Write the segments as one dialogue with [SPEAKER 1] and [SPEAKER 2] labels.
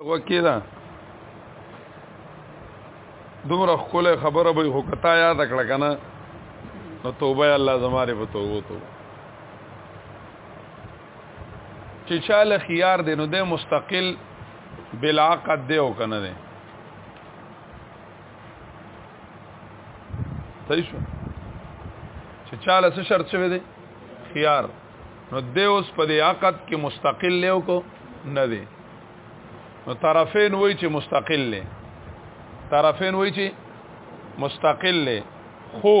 [SPEAKER 1] وکیدا دومره خپل خبره به خو کتا یاد کړه کنه نو توبه الله زماره په توبه تو چې چاله خيار دي نو د مستقل بلا قد دی او کنه دی صحیح شو چې چاله څه شرط شوی دی خيار نو د اوس په دې عقد کې مستقل لیو کو نه دی نو طرفین وای چې مستقل له طرفین وای چې مستقل له خو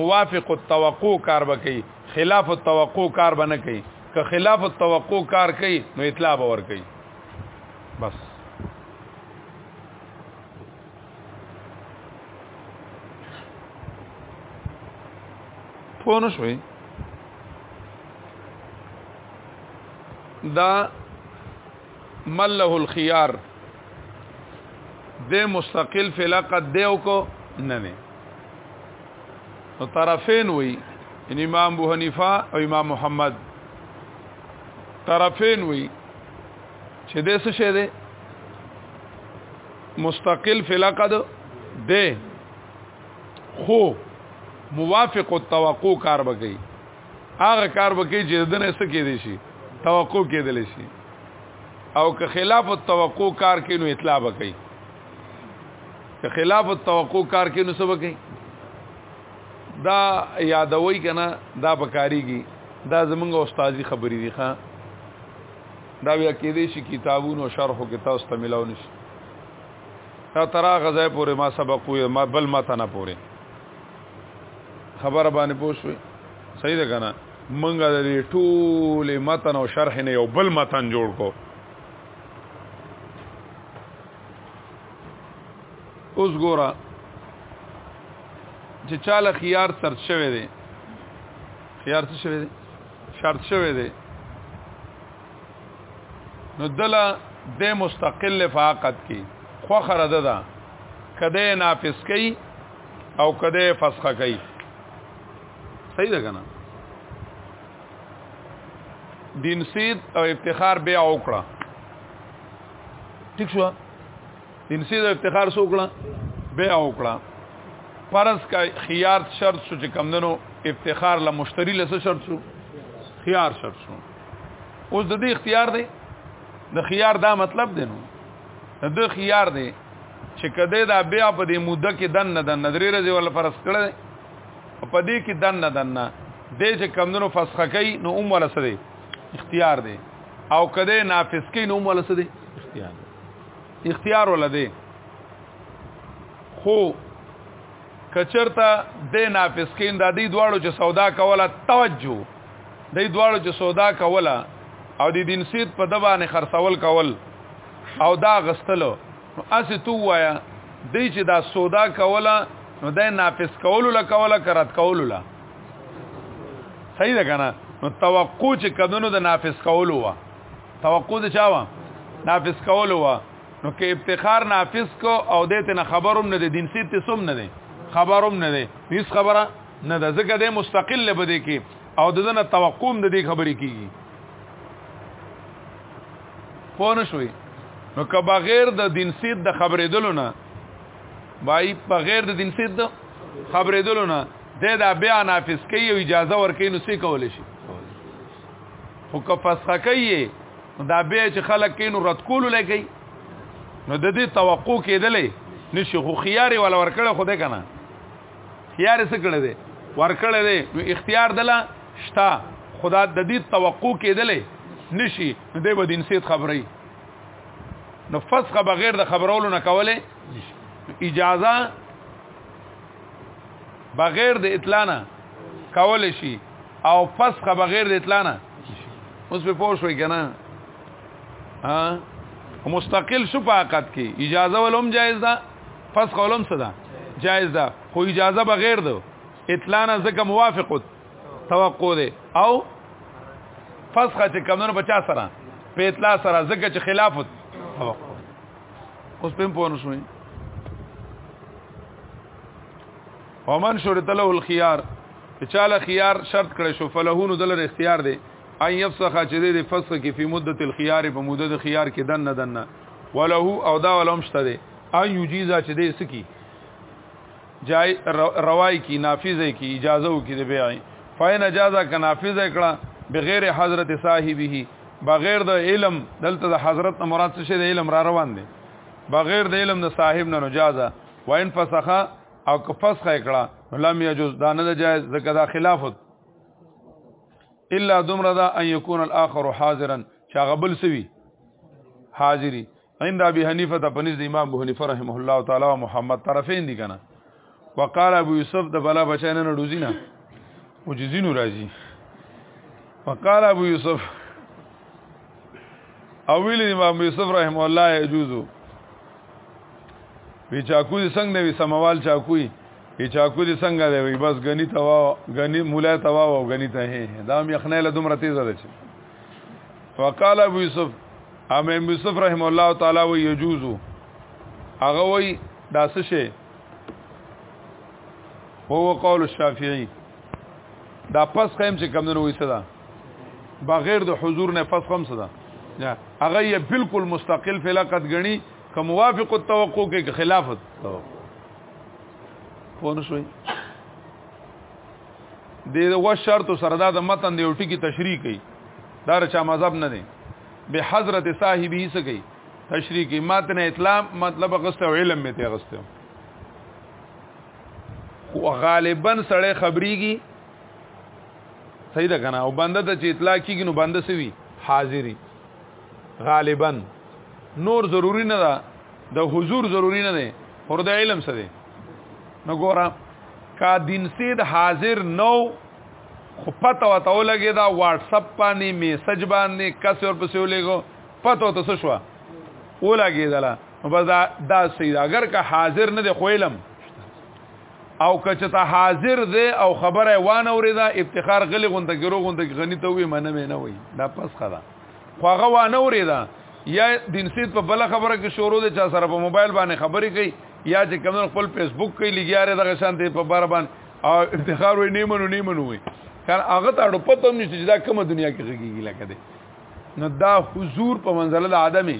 [SPEAKER 1] موافق التوقع کار بکی خلاف التوقع کار بنه کوي که خلاف التوقع کار کوي نو اطلاع باور کوي بس پوه نه شوئ دا من له الخيار د مستقل فلقد دیو کو نه نه نو طرفین وی ان امام ابو حنیفه او امام محمد طرفین وی چې د څه شه ده مستقل فلقد ده خو موافق التوقع کار بګي هغه کار وکړي چې دنه څه کې دي شي توقع کېدل شي او که خلاف التوقع کار کې نو اطلاع وکړي که خلاف التوقع کار کې نو څه وکړي دا یادوي کنه دا بکاریږي دا زمونږ استادي خبرې دي ښا دا بیا کې دي شي کتابونو شرحو کې تاسو ته ملاو نشي تا ترا غزای پورې ما سبق وې ما بل ما ته نه پورې خبره باندې پوښوي صحیح ده کنه منګه د دې ټول متن او شرح نه یو بل متن جوړ کو اوس ګورا چې چاله خيار سرت شوه دي خيار څه شوه دي شرط شوه دي نو دلا د مستقل فاقت کی خو خره ده کده نافذ کئ او کده فسخه کوي صحیح ده کنه دین سید او افتخار بیا وکړه ٹھیک شو دین سید او افتخار سو کړه بیا وکړه فرض کا خيار شرط شو چې کمندنو افتخار له مشتری له شرط شو خيار شرط شو اوس د دې اختیار دی د خيار دا مطلب دی نو د خيار دی چې کده دا بیا په دې موده کې دن نه دن درې ورځې ول فرض کړل په دې کې دن نه دن نه دې چې کمندونو فسخه کوي نو اوم ولا سره اختیار دی او کده نافذ کوي نو اوم ولا سره اختیار دی اختیار ولا دی خو کچرته د نافذ کین د دې دواړو چې سودا کوله توجه دای دواړو چې سودا کوله او د دین سید په دبانې خرڅول کول او دا غستلو نو اسې تو وایا دی چې دا سودا کوله نو دای نافذ کولو لا کوله کرات کولو لا صحیح ده کنه نو توقع چې کدنو د نافذ کولو وا توقع د چاوا نافذ کولو وا نو کې ابتخار نافذ کو او دته نه خبروم نه د دین سید ته سم نه دی خبروم نه دی هیڅ خبره نه د ځکه د مستقل به دی کې او د دنه توقوم د دې خبرې کیږي پوه نه شوي نو که بغیر د دینسیت د خبرېدلو نه بای بغیر د دینسیت د خبرېدلو نه د دا بیا نافذ کوي او اجازه ورکوي نو څه کول شي خو که فسخه کوي دا بیا چې خلک کینو رد کول لګي نو د دې توقع کېدلې نشي خو خياري ولا ورکړه خو دې کنه اختیار څه کړی دی ورکړی دی نو اختیار دلا شتا خدا د دې توقع کېدلې نشي نو دی به د انسیت خبرې نو فسخ بغیر د خبرولو نه کوله اجازه بغیر د اطلاع نه کول شي او فسخ بغیر د اطلاع نه اوس په پوه شوي کنه ها مستقل شو په عقد کې اجازه ولوم جایز ده پس قولم صدا جائز ده خو اجازه بغیر ده اطلاع نه ځکه موافق توقع ده او فسخه چې کمونو بچا سره په اطلاع سره ځکه چې خلاف توقع اوس په پوه نه شوي ومن شرط له الخيار چې چاله خيار شرط کړی شو فلهونو دل اختیار دی اي يفسخ چې دې فسخ کې په مدت الخيار په مدت خيار کې دنه دنه وله او دا ولهم شته دی ان یجیزا چې دې سکی جای روای کی نافذ کی اجازه کی د بیع فین اجازه ک نافذ کړه بغیر حضرت صاحبه بغیر د علم دلته د حضرت مراد څه دی علم را روان دی بغیر د علم د صاحب نه نجازه وین فسخه او که فسخه کړه لم یجوز دا نه جایز ځکه دا خلافت الا دمر دا ان یکون الاخر حاضرا چا غبل سوي حاضری عند ابي حنيفه د پنځ د امام ابو حنيفه رحمه الله تعالی او محمد طرفین دي کنه وقال ابو يوسف د بلا بچاینه نه دوزینه او جزینو راځي وقال ابو يوسف اویل امام یوسف رحم الله یجوزو وی چاکو دي څنګه وی سموال چاکوي وی چاکو دي څنګه دی وی بس غنی توا غنی مولا توا او غنی ته دا هم یخنه له دومره تیز ده چې وقال ابو یوسف ام ام یوسف رحم الله تعالی و یجوز هغه وی داسه شی هو قول الشافعی دا پس قائم چې کم نه وې صدا بغیر د حضور نه پس قائم صدا هغه یې بالکل مستقل فلاقت غني که موافق التوقع کې خلافت پونه شوي د و شرط سره دا د متن د یو ټکی تشریح کوي دا رچا مذهب نه دی به حضرت صاحبې څه کوي تشریح کوي متن اطلاع مطلب غسته علم می ته غسته او غالبا سړی خبريږي صحیح ده کنه او بنده ته چې اطلاع کیږي نو بنده سوي حاضری غالبا نور ضروری نه ده د حضور ضروری نه ده اور د علم سره نو ګورا کا دین سید حاضر نو خو پته وته ولګی دا واتس اپ باندې میسج باندې کس ور پسې ولګو پته وته څه شو ولګی دلا نو بس دا, دا سید اگر که حاضر نه دی خویلم او کچته حاضر دی او خبره وانه اوریدا افتخار غلی غونډه ګرو غونډه غنی ته وی منه نه وی دا پس خلا خو هغه و نه وریدا یا دین سید په بل خبره کې شروع دي چې سره په موبایل باندې خبرې کوي یا چې کوم خپل فیسبوک کې لګیاره دغه شان ته په بار باندې او افتخار وي نه منو نه منو وي کار هغه ته اړو پته هم نشته چې دا کومه دنیا کې کېږي لکه دې نو دا حضور په منزله د عدمي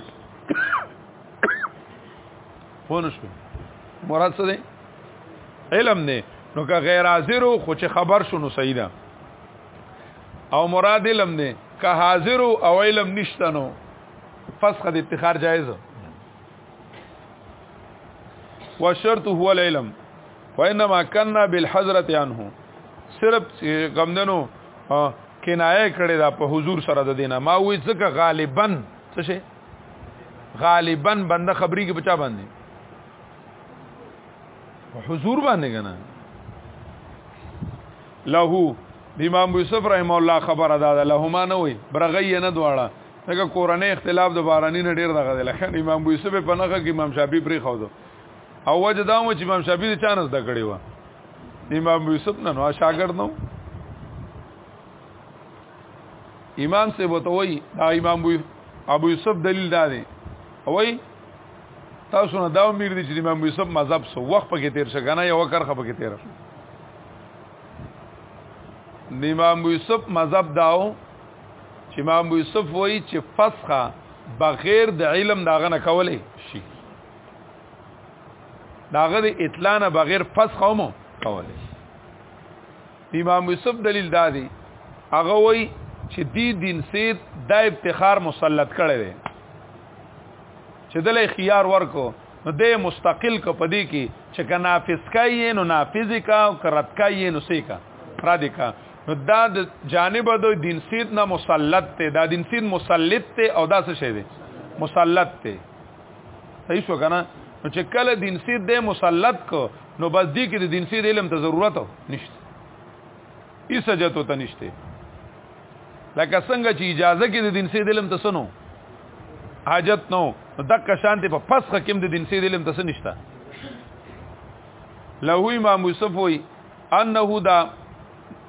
[SPEAKER 1] پونه شو مراد څه دی علم نه نو که غیر حاضر خو چې خبر شونو صحیح ده او مراد علم دی که حاضر او علم نشته نو فسخ د اتخار جایز والشرط هو العلم وانما كنا بالحضرت عنه صرف غمندنو کنایه کړی دا په حضور سره د دینه ما وې ځکه غالبا څه شي غالبا بنده خبري کې بچا باندې حضور باندې کنه له د امام یوسف رحم الله خبره ده لهما نه وي برغی نه دواړه دغه کورنۍ اختلاف د بارانی نه ډیر دغه لکه امام یوسف په نخه کې امام شافعي پرې خو دو او وجه دا و چې امام شافعي د چانس د کړي و امام یوسف نه نو شاګرد نو امام سے بتوي دا امام ابو یوسف دلیل دا دی وای تاسو نه دا امید دي چې امام یوسف مذهب سو وخت پکې تیر شګنه یو کرخه پکې تیر شو د امام یوسف مذهب داو چې امام یوسف وایي چې فسخه بغیر د علم داغه نه کولې شي داغه د اطلاع نه بغیر فسخه مو کولې شي امام یوسف دلیل دا دی هغه وایي چې دی دین سید دا افتخار مسلط کړی دی چې دلې خيار ورکو نو دې مستقل ک پدې کې چې ک نافذ کایې نو نافذ کا او کرت کایې نو سې کا را دې کا نو دا د جانب د دین سید نه مسلط ته دا دین سید مسلط ته او دا څه شی دی مسلط ته صحیح شو کنه نو چې کله دین سید دې مسلط کو نو بس دې کې د دین سید علم ته ضرورت نشته هیڅ حاجت وته نشته لکه څنګه چې اجازه کې د دین سي دلم ته سنو حاجت نو دغه شانته په پس حکم د دین سي دلم ته سنشتا له امام یوسف وی انه دا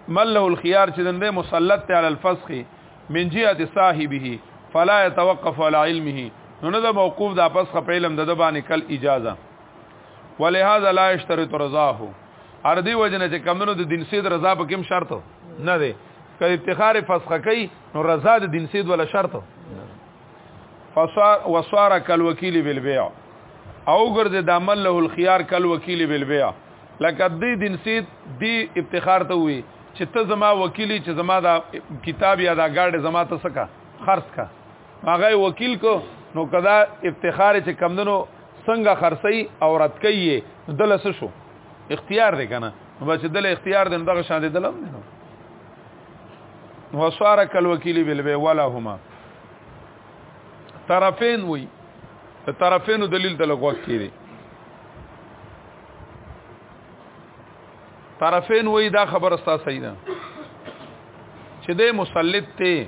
[SPEAKER 1] من له الخيار چې دنده مسلط ته علی الفسخ من جهه صاحبه فلا يتوقف على علمه نو نه دا موقوف د پس په علم د باندې کل اجازه ولهذا لا يشترط رضاه ار دی وجنه چې کمونو د دین سید رضا په کوم شرط نه دی که افتخار فسخه کوي نو رضا د دین سید ولا شرط فصار وصار کل وکیل بالبيع او ګرځي د عمل له الخيار کل وکیل بالبيع لکه دې دین سید دی افتخار ته وي چې ته زما وکیلی چې زما دا کتاب یا دا ګاډي زما ته سکا خرڅ کا هغه وکیل کو نو کدا افتخار چې کمندنو څنګه خرسي او رد کوي دلس شو اختیار دی کنه نو بس دل اختیار دی دغه شان دی دلم نه وصار کل وکیل بل به ولا هما طرفین وی طرفین دلیل د لغوت کیږي طرفین وی دا خبره ستا صحیح ده چې د مسلط ته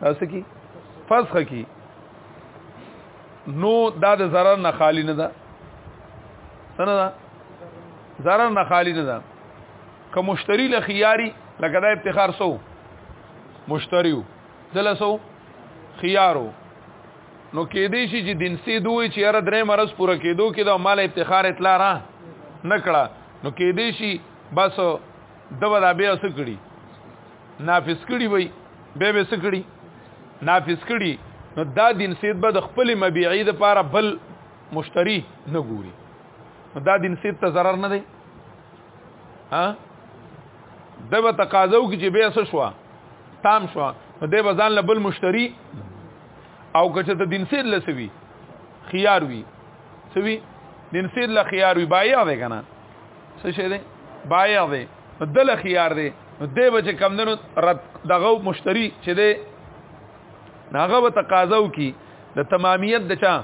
[SPEAKER 1] تاسو کی فسخ کی نو دا د zarar نه خالی نه ده څنګه ده zarar نه خالی نه ده که مشتری له خياري لکه دا افتخار سو مشتریو دلسو خيارو نو کې دې شي چې دنسي دوی چې ار درې مرز پوره کېدو کې دا مال افتخار اطلاع را نکړه نو کې دې شي بس دبا دا بیا سکړي نافذ کړي وي به به سکړي نافذ کړي نو دا دین سید به د خپل مبيعي د پاره بل مشتری نه ګوري نو دا دین سید ته zarar نه دی ها د به تقاضو کې چې به څه شو تام شو نو د به ځان له بل مشتری او کچه ته دین سید لسوي خيار وي سوي دین سید له خيار وي بایع دی کنه څه شه دی بایع دی دل خيار دی نو دی به چې کم دنو رد دغه مشتری چې دی هغه به تقاضاو کی د تمامیت د چا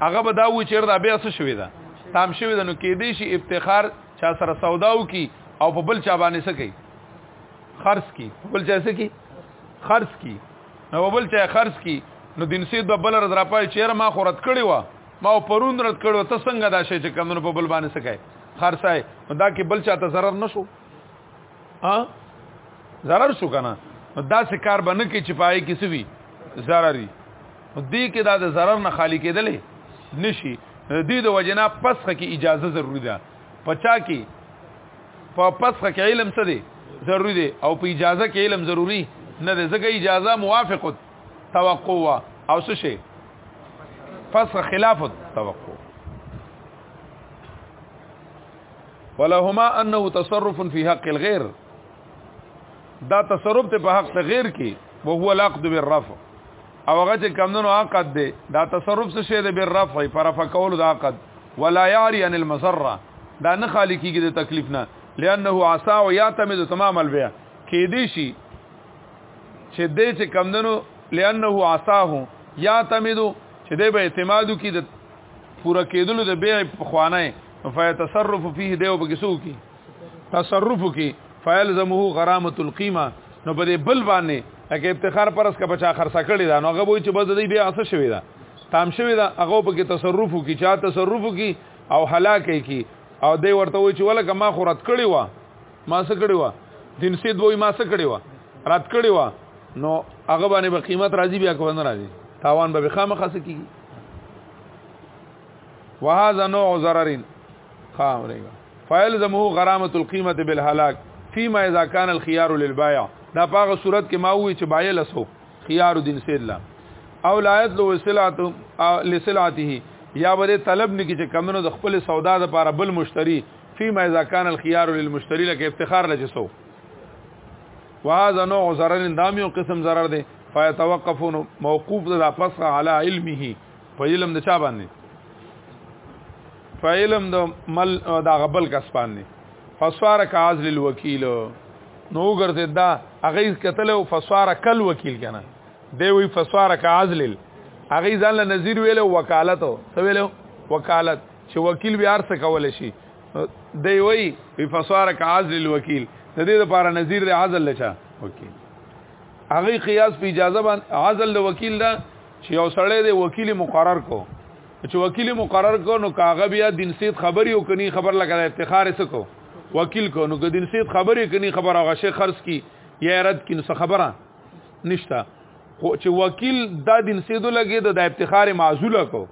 [SPEAKER 1] هغه به دا و چې دا بیا څه شوی دا تام شوی دا نو کې دی شي افتخار چا سره سوداو کی او په بل چا باندې څه کوي خرڅ کی په بل چا څه کی خرڅ کی نو بل چا خرڅ کی نو دینسي د بل رد را پای چیر ما خورت کړی و ما پرون رد کړو ته څنګه دا شی چې کمونو په بل باندې سکای خرڅای دا کې بل چاته zarar نشو ها zarar شو کنه دا څه کار باندې کې چې پای کې سوي zarari دې کې دا د zarar نه خالی کېدلې نشي دې د وجنا پسخه کې اجازه ضروری ده پچا کې په پسخه کې علم څه دی ضروری دی او په اجازه کې علم ضروری نه ده ځکه اجازه موافقت توقع او څه شي فسخ خلاف التوقع ولهما انه تصرف في حق الغير دا تصرف ته په حق غیر کې او هو العقد بالرفع او هغه چې کمندونو عقد دی دا تصرف څه شی دی بالرفع پر رفع کول د عقد ولا يعري عن المسره دا نه خالی کیږي د تکلیف نه لانه عصا او یعتمد تمام البيع کې دی شي چې دې چې کمندنو لانه عصاه یا تمدو چې دې به اعتمادو کې د پوره کېدلو د بیع په خوانه فیتصرف فيه دیو په کیسو کې تصرف کې فیلزمه غرامه القیمه نو په دې بل باندې هغه افتخار پرس کا بچا خرڅ کړی دا نو هغه وای چې بس دې بیا اسه شوی دا تام شوی دا هغه په کې تصرف کی چا تصرف کی او هلاکه کی او دې ورته وای چې ولکه ما خورت کړی و ما څه کړی و دین سید وای ما څه کړی و رات کړی و نو هغه باندې به قیمت راځي بیا کو نه راځي تاوان به خامه خاصه کیږي وهذا نوع ضرر خام رهګا فیلزمه غرامه القیمه بالهلاك فيما اذا كان الخيار للبائع دا پاغه صورت کې ما وی چې بایع لسو خيار دین سید لا او لایت لو سلعت لسلعته یا بده طلب نکی چې کمنو د خپل سودا د لپاره بل مشتری فيما اذا كان الخيار للمشتري لك افتخار لجسو وهذا نوع ضرر دام یو قسم ضرر دی فيتوقف موقوف ده پس على علمه په علم د چا باندې په علم د مل دا غبل کس باندې فسوار کاز للوکیل نو ګرځي دا اغه کتل او فسوار کل وکیل کنه دی وی فسوار کاز لل اغه ځان له نذیر ویلو وکالت سویلو وکالت چې وکیل بیا ارڅ کول شي دی وی په فسوار کا عزل الوکیل د دې لپاره نظیر د عزل لچا وکیل هغه قیاس په اجازه باندې عزل د وکیل دا چې یو سړی د وکیل مقرر کو چې وکیل مقرر کو نو کاغه بیا دین سید خبري او کني خبر لګا افتخار سکو وکیل کو نو دین سید خبري کني خبر هغه شي خرڅ کی یا رد کین څه خبره نشته خو چې وکیل دا دین سیدو لګي د افتخار معزوله کو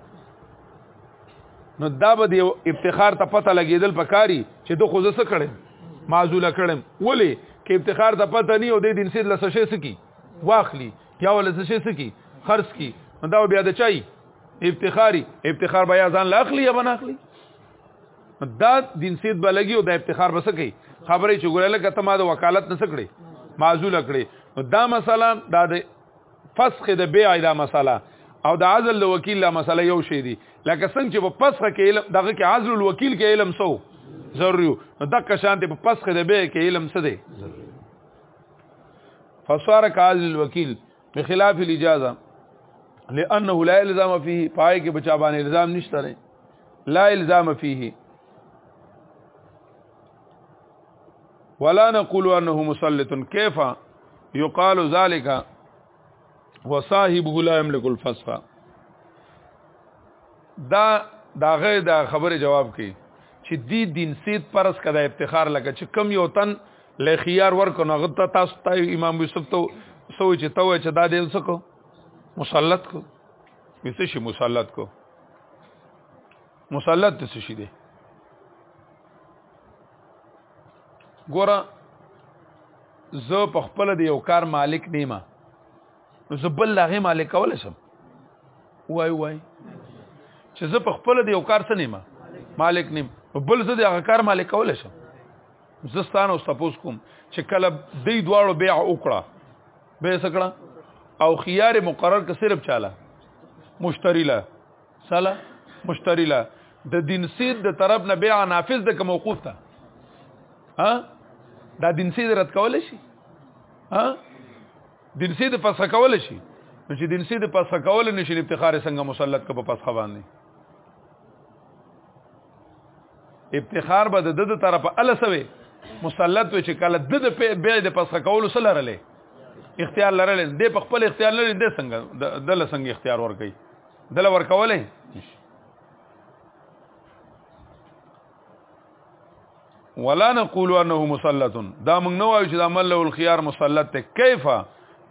[SPEAKER 1] نو دا به دی افتخار ته پته لګیدل پکاري چې دو خو زه کړم معزوله کړم ولی کې افتخار ته پته نه او د دین سید لسه شي سکی واخلی یا ولسه شي سکی خرڅ کی نو دا بیا د چای افتخاری افتخار بیا ځان لا اخلي یا بنا اخلي دا دین سید بلګي او د افتخار بس کوي خبرې چې ګورل کته ما د وکالت نه سکړي معزول کړي نو دا مثلا دا د فسخ د بیع دا مسله او د عزل د وکیل لا مسله یو شی دی لکه څنګه چې په فسخ کې علم دغه کې عزل الوکیل کې علم سو ضروري نو دغه شان ته په فسخ د بیع کې علم څه دی فصار کاز الوکیل بخلاف الاجازه لانه لا الزام فيه پای کې بچا باندې الزام نشته لا الزام فيه ولا نقول انه مسلط كيف يقال ذلك وصاحبه لا يملك الفسخ دا داغه دا خبره جواب کی چې دی دین سید پرس کدا افتخار لکه چې کم یو تن له خيار ورکو نو غته تاسو ته امام یوسف ته سوچ ته وای چې دا دې وسکو مسلط کو وسه شي مسلط کو مسلط څه شي دی ګوره زه په خپل د یو کار مالک نیمه نو زه بل لغه مالک کول شم وای وای چې زه په خپل د یو کار څه نیمه مالک نیم بل زه د هغه کار مالک کول شم زه ستانه اوس تاسو کوم چې کله دې دواړو بیع وکړه به سکړه او خيار مقرر ک صرف چاله مشتری له سلا مشتری لا د دین سید د طرف نه بیع نافذ د موقوف ته ها دا دین سید رد کول شي ها دین سید پس کول شي نو چې دین سید پس کول نشي افتخار څنګه مسلط کو په پس باندې افتخار به د د طرف ال سوي مسلط وي چې کله د د بیع د پس کول سره لري اختیار لرل دی په خپل اختیار لري د څنګه د له څنګه اختیار ور کوي دل ورکولې ولا نقول انه مسلط دا موږ نه وایو چې دا مل له الخيار مسلط ته کیف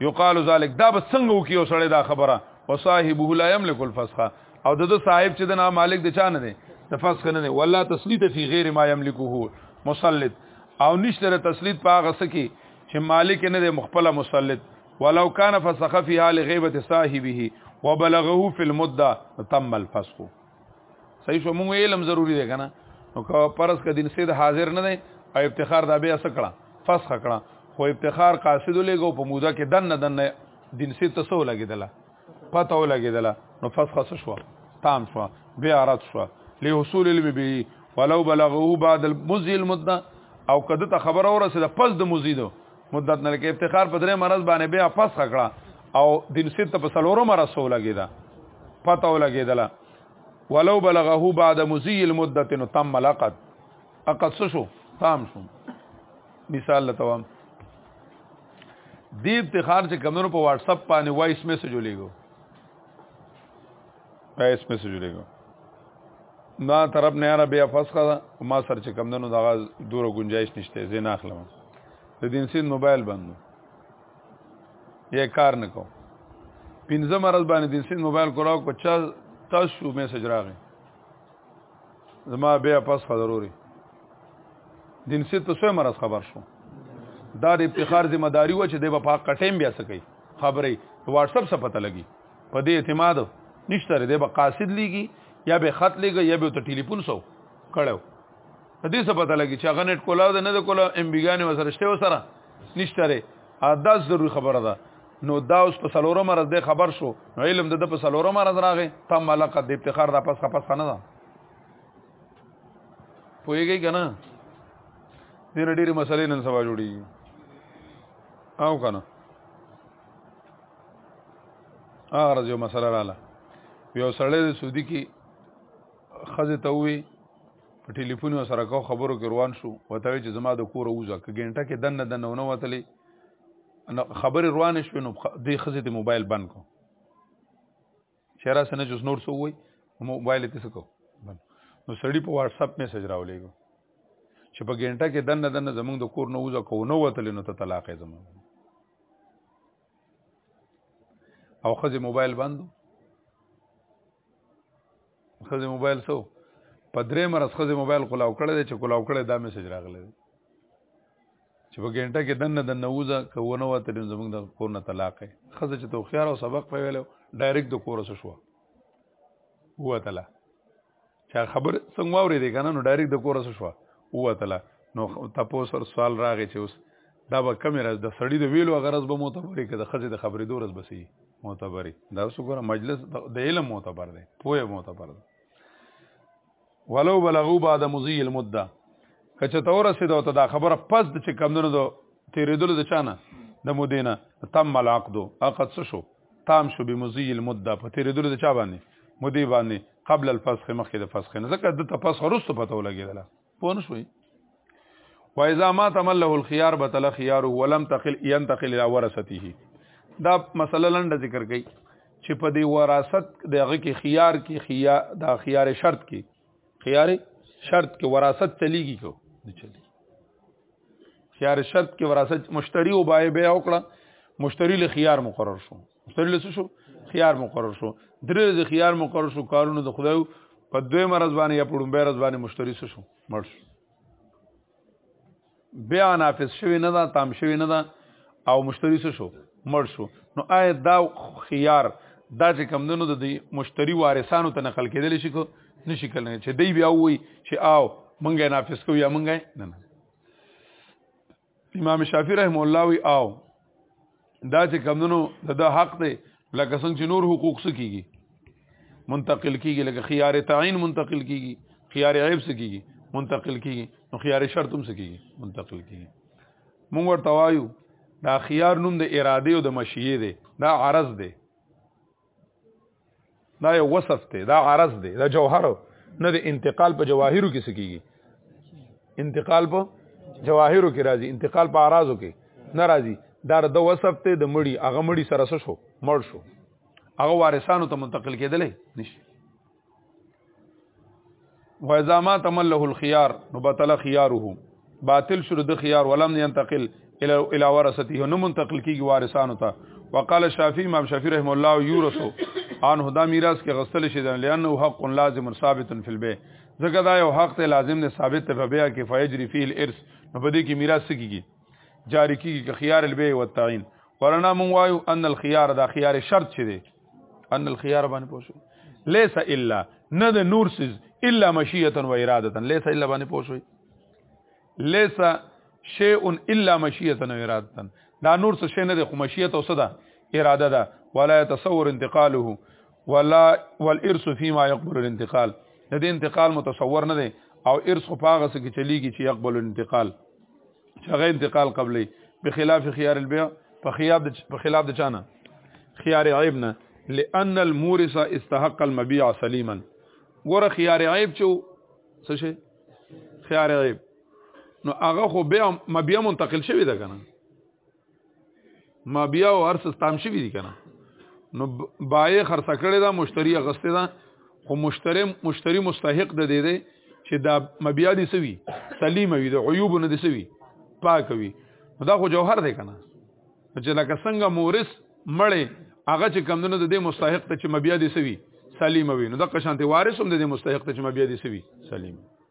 [SPEAKER 1] یقال ذلك دا به څنګه وکيو سړی دا خبره وصاحبه لا يملك الفسخه او د صاحب چې د نام مالک د چانه دی د فسخ نه دی ولا تسليط في غير ما يملكه مسلط او نشته تسليط په هغه سکی چې مالک نه دی مخبل مسلط ولو كان فسخ فيها لغيبه صاحبه وبلغه في المده تم الفسخ صحیح شو موږ علم ضروری دی کنه نو که پرس ک دین سید حاضر نه دی او افتخار دا بیا سکړه فسخ کړه خو افتخار قاصد لګو په موده کې دن دن دین سید تسو لګیدله پته ولګېدله نو فسخه څه شوه تام شوه بیا رد شوه لحصول علم به ولو بلغه بعد المزي المده او کده ته خبر اورسه د پس د مزي دو مدت نه کې افتخار په درې مرز باندې بیا پس خکړه او دین سیت په سلورو مرز سو لګیدا پته ولګیدله ولو بلغه بعد مزي المده تم لقد اقد څه شو تام شو مثال لتوام دی افتخار چې کمنو په واتس اپ باندې وایس میسج ولېګو وایس میسج ولېګو ما طرف نه را بیا فسخه ده ما سر چې کمندونو دغه دوره گنجائش نشته زین اخلم د دین سین موبایل بندو یې کار نه کو پنځه مرز باندې دین سین موبایل کولاو کو چا تاسو میسج راغی زما بیا پس خبروري دین سید په سوی مرز خبر شو دا د افتخار ذمہ داری و چې د په حق ټیم بیا سکی خبرې واتس اپ څخه پته لګي په دې اعتماد نشته دی به قاصد لیږي یا به خط لیږي یا به ته ټلیفون سو کړو دې څه پته لګي چې هغه نت کولاو نه د کولاو ام بیګانې وسره شته وسره نشته ری دا ضروري خبره ده نو دا اوس په سلورم مرز د خبر شو نو علم د په سلورم مرز راغی تم ملقه د افتخار د پس خپس نه ده پوهیږي کنه دې ډېری مسلې نن سبا جوړي او کنه هغه یو مسله رااله یو سړی د سعودي کې خزه ته وی په ټلیفون سره کو خبرو کې روان شو وته چې زما د کور وځه ک ګنټه کې دنه دنه ونه وتلی نو خبرې روانې شوې نو دې ښځې ته موبایل بند کو چې را سنه جز نور څه وای موبایل ته څه کو نو سړی په واتس اپ میسج راولېګو چې په ګنټه کې دنه دنه زمونږ د کور نه وځه کو نو وتل نو ته طلاق یې زمونږ او خځه موبایل بندو خزه موبایل سو په درې مرز خزه موبایل کلاو کړی دی چې کلاو کړی دا میسج راغلی دی چې په ګنټه کې دنه د نوزه کوونه وته د زمونږ د کور نه طلاق دی خزه چې تو خيار او سبق په ویلو ډایرکټ د کور سره شو هو تعالی چا خبر څنګه وری دی کنه نو ډایرکټ د کور سره شو هو تعالی نو تاسو سره سوال راغی چې اوس دا به کم راز د سړی د ویلو غرض به معتبرې که د خځې د خبرې دو ورځ بسې معتبرې دا اوس وګوره مجلس د علم معتبر دی پوهه معتبر دی ولو بلغو بعد مضی المده کچه ته ورسېد او ته دا خبره پس د چې کمدنو د تیرېدلو د چانه د مودینه تم العقد عقد څه شو تام شو بمضی المده په تیرېدلو د چا باندې مودې باندې قبل الفسخ مخکې د فسخ نه ځکه د تفسخ وروسته پته ولګېدله پوه نه شوي وایزا ما تمله الخيار بتل خيار ولم تقل ينتقل الى ورثته دا مسله لنډه ذکر کړي چې په دې وراثت دغه کې خيار کې خيا دا خيار شرط کې خيار شرط کې وراثت چلیږي کو نه چلی خيار شرط کې وراثت مشتری او بای بیا وکړه مشتری له خيار مقرر شو مستویل څه شو خيار مقرر شو درې ورځې خيار مقرر شو کارونه د خدای په دوی مرز باندې یا په ډومبه مرز باندې مشتری څه شو مړ شو بیا نافذ شوی نه دا تام شوی نه دا او مشتری څه شو مړ شو نو آیا دا خيار دا چې کم دنو د مشتری وارثانو ته نقل کېدل شي کو نشي کله چې دی بیا وای چې آو مونږه نافذ کو یا مونږه نه نه امام شافعي رحم الله وی او دا چې کمونو د دا حق دی لکه څنګه چې نور حقوق سکیږي منتقل کیږي لکه خيار تعین منتقل کیږي خيار عیب سکیږي منتقل کیږي نو خيار شرط هم سکیږي منتقل کیږي مونږ ورته وایو دا خيار نوم د اراده او د مشیه دی دا عرض دی دا یو وصف دی دا عرض دی دا جوهر نه د انتقال په جواهرو کې سکیږي انتقال په جواهرو کې راځي انتقال په اعراضو کې نه راځي دا د وصف ته د مړی هغه مړی سره شو مړ شو هغه وارثانو ته منتقل کېدلې نشي و اذا ما تمله الخيار نو بطل خياره باطل شر د خيار ولم ينتقل الى الى ورثته نو منتقل کیږي وارثانو ته وقال الشافعي امام شافعي رحم الله يورثو ان هدا میراث کې غسل شي ځان لانه حق لازم ثابت في البيع ځکه دا یو حق ته لازم نه ثابت ته بیا کې فیجری فی الارث نو بده کې میراث کیږي جاری کیږي خيار البيع والتعين ورنا مون وایو ان الخيار دا خيار شرط چي دي ان الخيار باندې پوښو ليس الا نه د نور سز الا مشیه و اراده ليس الا باندې پوښوي ليس شيء الا مشیه و اراده دا نور څه شي نه د خمشیه او صدا اراده ده ولا يتصور انتقاله ولا والارث فيما يقبل الانتقال د دې انتقال متصور نه دی او ارث خو پاغه سره چلیږي چې يقبل الانتقال چې هغه انتقال قبلې په خلاف خيار البيع په خلاف د په خلاف د چانه خيار عيب نه لأن المورث استحق المبيع سليما ګوره خيار عيب چې څه شي خيار عيب نو هغه خو بیا مبیا منتقل شوی ده کنه ما بیا او ارس تام شوی دي کنه نو بای خرڅ کړی دا مشتری غسته دا خو مشتری مشتری مستحق ده دی دی چې دا مبیا دي سوي سلیم وي د عیوب نه دي سوي پاک وي دا خو جوهر دی کنه چې لکه څنګه مورث مړې هغه چې کمونه د دې مستحق ته چې مبیا دي سوي سلیم وي نو د قشانتي وارث هم د دې مستحق ته چې مبیا دي سوي سلیم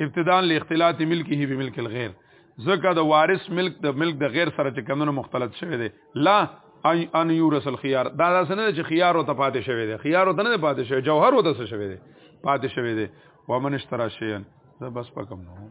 [SPEAKER 1] ابتداء لاختلاط ملکه به ملک الغیر ځکه د وارث ملک د ملک د غیر سره چې کمونه مختلط شوی دی لا ان یورث الخيار دا داس نه چې خيار او ته پاتې شوی دی خيار او ته نه پاتې شوی جوهر او ته شوی دی پاتې شوی دی ومن اشترى شيئا زه بس پکم نه